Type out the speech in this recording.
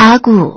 آگو